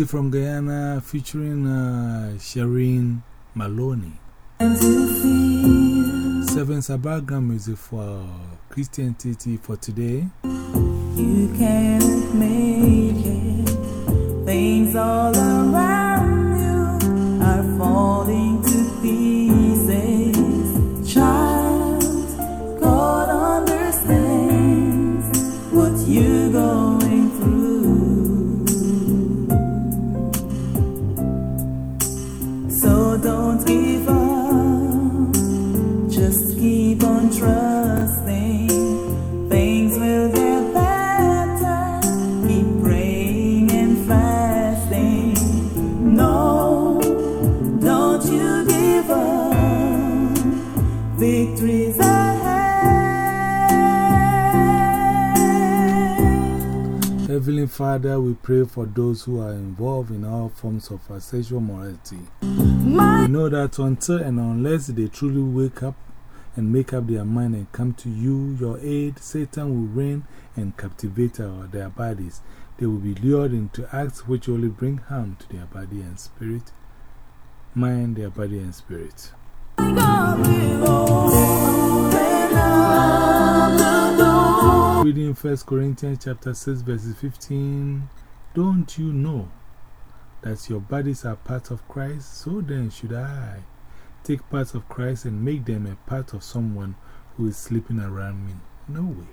Music from Guyana featuring uh, Shireen Maloney. Seven background music for Christian TT for today. You can't make it. Things all Just keep on trusting. Things will get better. Keep praying and fasting. No, don't you give up. Victory's ahead. Heavenly Father, we pray for those who are involved in all forms of sexual morality. We know that until and unless they truly wake up and make up their mind and come to you, your aid, Satan will reign and captivate our, their bodies. They will be lured into acts which only bring harm to their body and spirit, mind, their body and spirit. Reading 1 Corinthians chapter 6, verses 15. Don't you know that your bodies are part of Christ? So then, should I take parts of Christ and make them a part of someone who is sleeping around me? No way.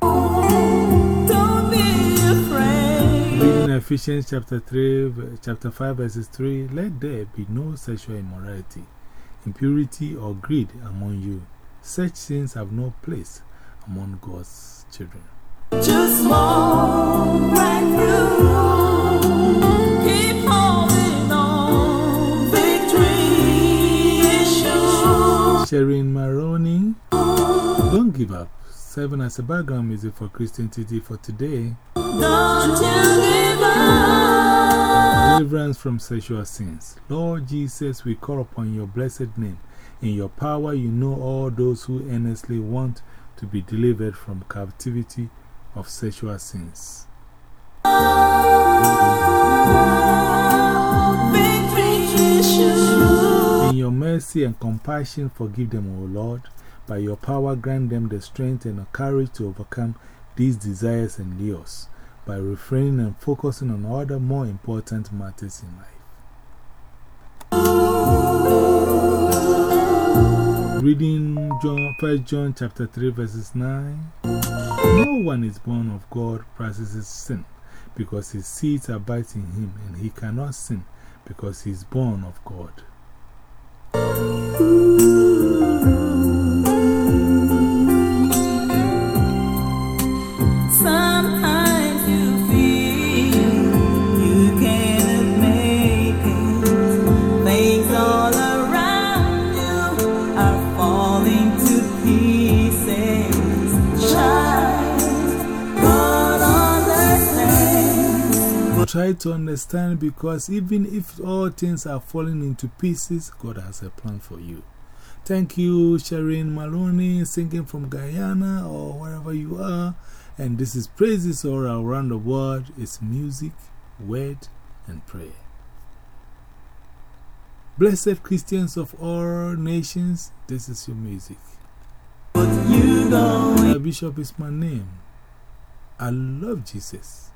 Don't be afraid. Reading Ephesians chapter 3, chapter 5, verses 3 Let there be no sexual immorality, impurity, or greed among you. Such sins have no place among God's children. Just walk right through. Shireen Maroney, don't give up. Serving as a background music for Christian TT for today. Don't you give up. Deliverance from sexual sins. Lord Jesus, we call upon your blessed name. In your power, you know all those who earnestly want to be delivered from captivity of sexual sins. Mercy and compassion, forgive them, O Lord. By your power, grant them the strength and the courage to overcome these desires and lures by refraining and focusing on other more important matters in life. Reading John, 1 John chapter 3, verses 9. No one is born of God practices sin because his seeds abide in him, and he cannot sin because he is born of God. Música Try to understand because even if all things are falling into pieces, God has a plan for you. Thank you, Shireen Maloney, singing from Guyana or wherever you are. And this is Praises all around the world. It's music, word, and prayer. Blessed Christians of all nations, this is your music. You Bishop is my name. I love Jesus.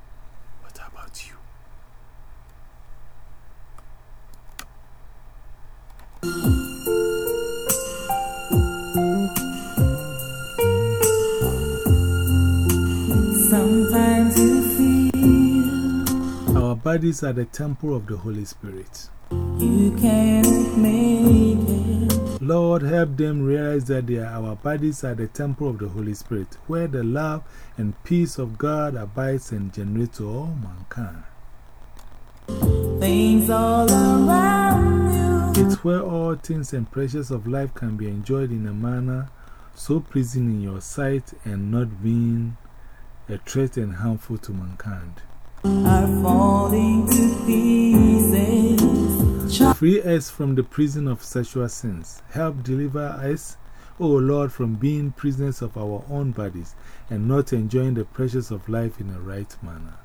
Bodies are the temple of the Holy Spirit. you can't make it. Lord, help them realize that they are, our bodies are the temple of the Holy Spirit, where the love and peace of God abides and generates to all mankind. Things all around you. It's where all things and pleasures of life can be enjoyed in a manner so pleasing in your sight and not being a threat and harmful to mankind are falling to pieces. Free us from the prison of sexual sins. Help deliver us, O Lord, from being prisoners of our own bodies and not enjoying the pleasures of life in a right manner.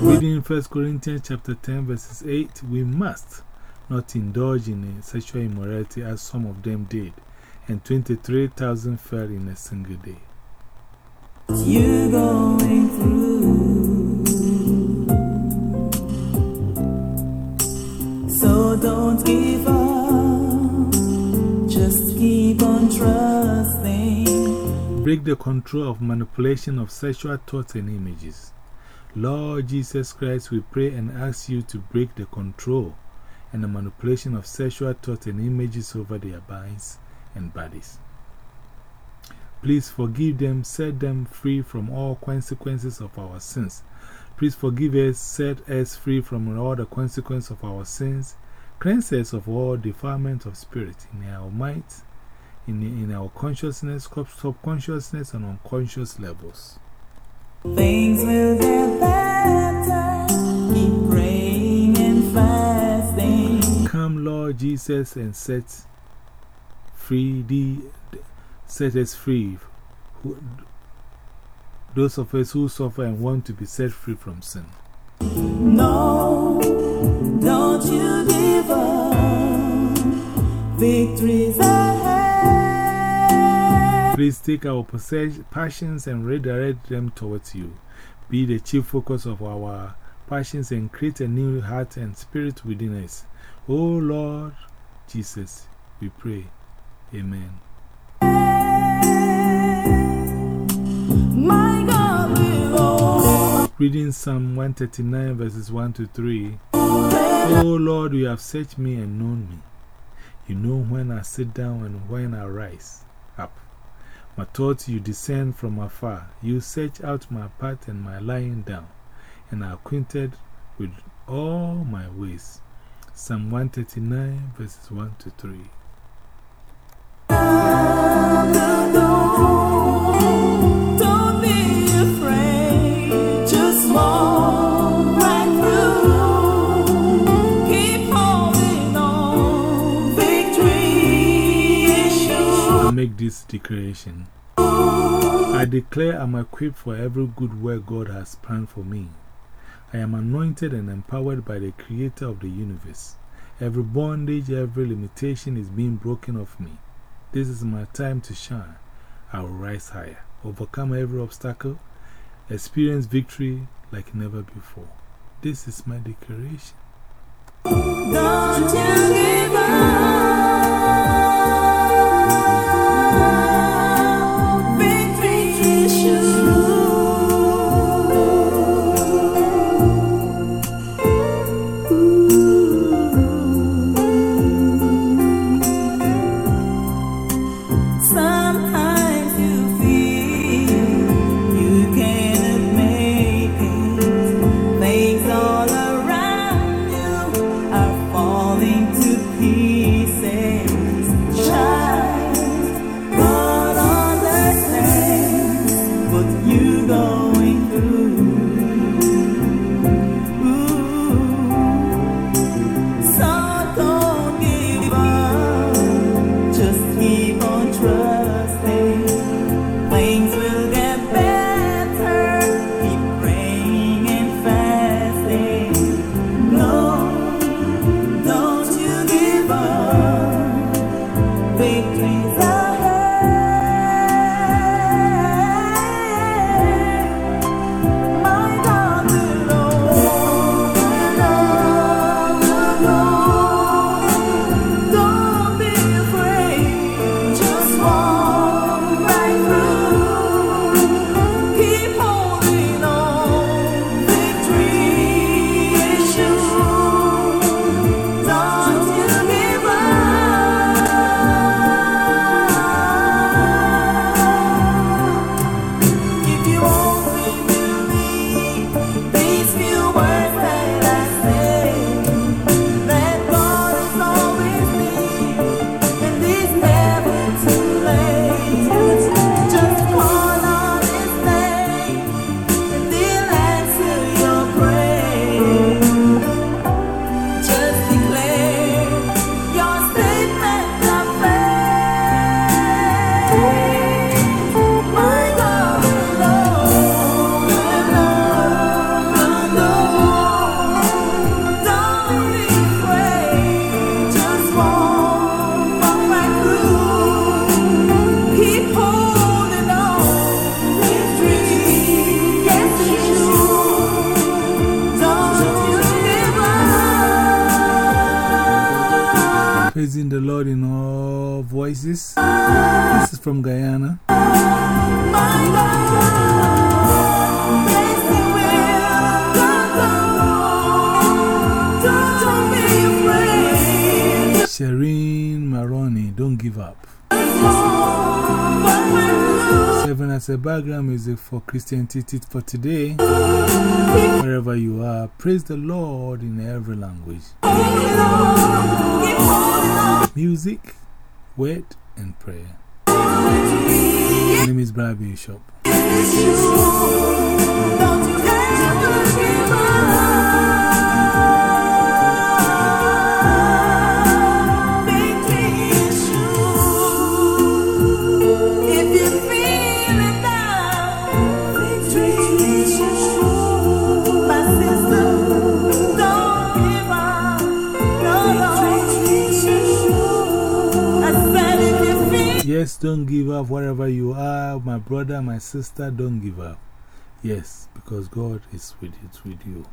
Reading 1 Corinthians chapter 10 verses 8, we must not indulge in sexual immorality as some of them did and 23,000 fell in a single day. You going through. So don't give up. Just keep on trusting. Break the control of manipulation of sexual thoughts and images. Lord Jesus Christ, we pray and ask you to break the control and the manipulation of sexual thoughts and images over their minds and bodies. Please forgive them, set them free from all consequences of our sins. Please forgive us, set us free from all the consequences of our sins. Cleanse us of all defilement of spirit in our minds, in, in our consciousness, subconsciousness, and unconscious levels. Things will get better. Keep praying and fasting. Come, Lord Jesus, and set free the, set us free. Those of us who suffer and want to be set free from sin. No, don't you give up. Victory's ahead. Please take our passions and redirect them towards you. Be the chief focus of our passions and create a new heart and spirit within us. Oh Lord Jesus, we pray. Amen. My God will Reading Psalm 139, verses 1 to 3. Oh Lord, you have searched me and known me. You know when I sit down and when I rise up. My thoughts you discern from afar. You search out my path and my lying down, and are acquainted with all my ways. Psalm 139, verses 1 to 3. Declaration. I declare I'm equipped for every good work God has planned for me. I am anointed and empowered by the Creator of the universe. Every bondage, every limitation is being broken off me. This is my time to shine. I will rise higher, overcome every obstacle, experience victory like never before. This is my declaration. From Guyana. Shireen Maroni, don't give up. Serving as a background music for Christian Titit for today. Wherever you are, praise the Lord in every language. Music, word, and prayer. My name is Brad Bishop. Don't give up wherever you are. My brother, my sister, don't give up. Yes, because God is with, it, with you.